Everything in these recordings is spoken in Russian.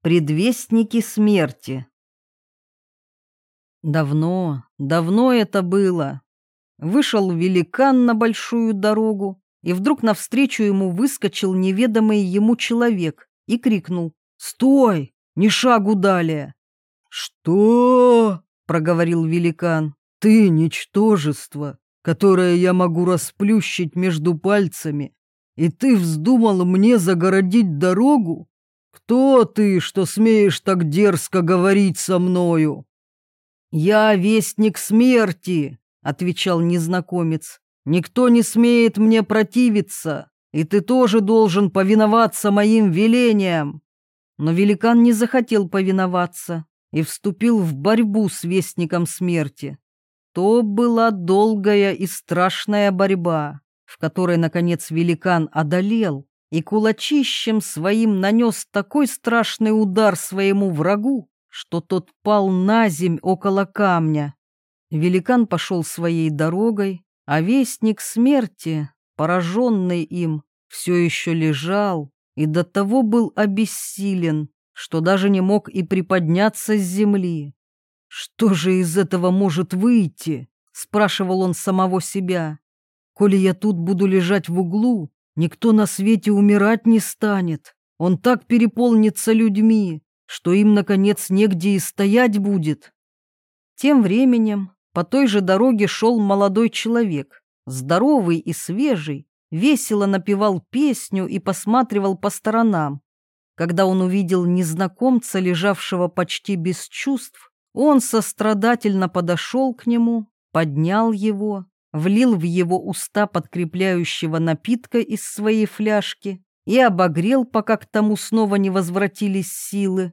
Предвестники смерти. Давно, давно это было. Вышел великан на большую дорогу, и вдруг навстречу ему выскочил неведомый ему человек и крикнул «Стой! Ни шагу далее!» «Что?» — проговорил великан. «Ты ничтожество, которое я могу расплющить между пальцами, и ты вздумал мне загородить дорогу? Кто ты, что смеешь так дерзко говорить со мною?» «Я вестник смерти», — отвечал незнакомец. «Никто не смеет мне противиться, и ты тоже должен повиноваться моим велениям». Но великан не захотел повиноваться и вступил в борьбу с вестником смерти. То была долгая и страшная борьба, в которой, наконец, великан одолел и кулачищем своим нанес такой страшный удар своему врагу, что тот пал на земь около камня. Великан пошел своей дорогой, а вестник смерти, пораженный им, все еще лежал и до того был обессилен, что даже не мог и приподняться с земли. «Что же из этого может выйти?» — спрашивал он самого себя. «Коли я тут буду лежать в углу, никто на свете умирать не станет. Он так переполнится людьми, что им, наконец, негде и стоять будет». Тем временем по той же дороге шел молодой человек, здоровый и свежий, весело напевал песню и посматривал по сторонам. Когда он увидел незнакомца, лежавшего почти без чувств, он сострадательно подошел к нему, поднял его, влил в его уста подкрепляющего напитка из своей фляжки и обогрел, пока к тому снова не возвратились силы.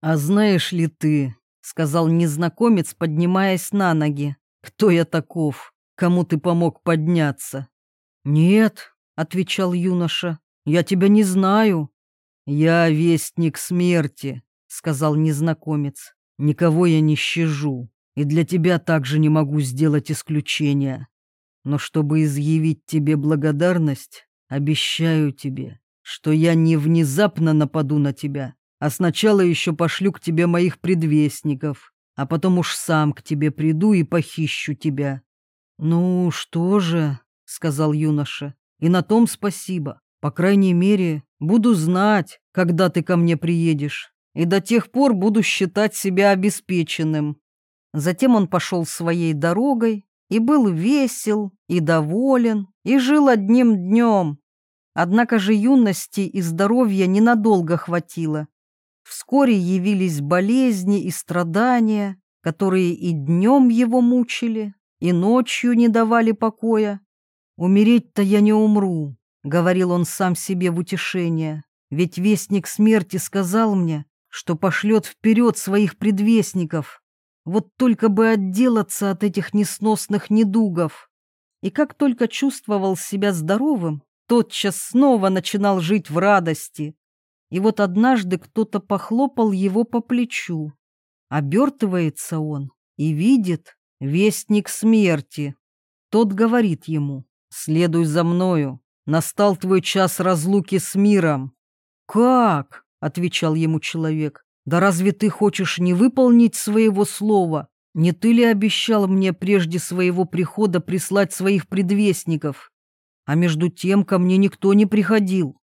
«А знаешь ли ты, — сказал незнакомец, поднимаясь на ноги, — кто я таков, кому ты помог подняться? «Нет», — отвечал юноша, — «я тебя не знаю». «Я вестник смерти», — сказал незнакомец. Никого я не щажу, и для тебя также не могу сделать исключения. Но чтобы изъявить тебе благодарность, обещаю тебе, что я не внезапно нападу на тебя, а сначала еще пошлю к тебе моих предвестников, а потом уж сам к тебе приду и похищу тебя». «Ну что же», — сказал юноша, — «и на том спасибо. По крайней мере, буду знать, когда ты ко мне приедешь и до тех пор буду считать себя обеспеченным. Затем он пошел своей дорогой и был весел и доволен, и жил одним днем. Однако же юности и здоровья ненадолго хватило. Вскоре явились болезни и страдания, которые и днем его мучили, и ночью не давали покоя. «Умереть-то я не умру», — говорил он сам себе в утешение, «ведь вестник смерти сказал мне, что пошлет вперед своих предвестников. Вот только бы отделаться от этих несносных недугов. И как только чувствовал себя здоровым, тотчас снова начинал жить в радости. И вот однажды кто-то похлопал его по плечу. Обертывается он и видит вестник смерти. Тот говорит ему, следуй за мною, настал твой час разлуки с миром. Как? — отвечал ему человек. «Да разве ты хочешь не выполнить своего слова? Не ты ли обещал мне прежде своего прихода прислать своих предвестников? А между тем ко мне никто не приходил».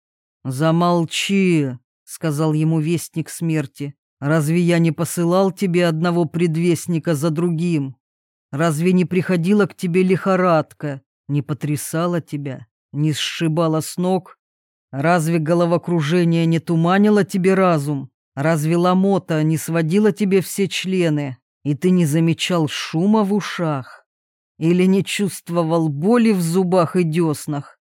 «Замолчи», — сказал ему вестник смерти. «Разве я не посылал тебе одного предвестника за другим? Разве не приходила к тебе лихорадка, не потрясала тебя, не сшибала с ног?» Разве головокружение не туманило тебе разум? Разве ломота не сводила тебе все члены, и ты не замечал шума в ушах? Или не чувствовал боли в зубах и деснах?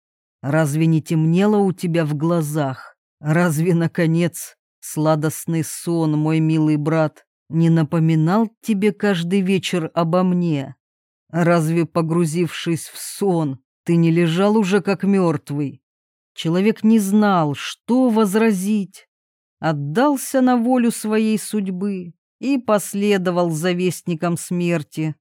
Разве не темнело у тебя в глазах? Разве, наконец, сладостный сон, мой милый брат, не напоминал тебе каждый вечер обо мне? Разве, погрузившись в сон, ты не лежал уже как мертвый, Человек не знал, что возразить, отдался на волю своей судьбы и последовал за вестником смерти.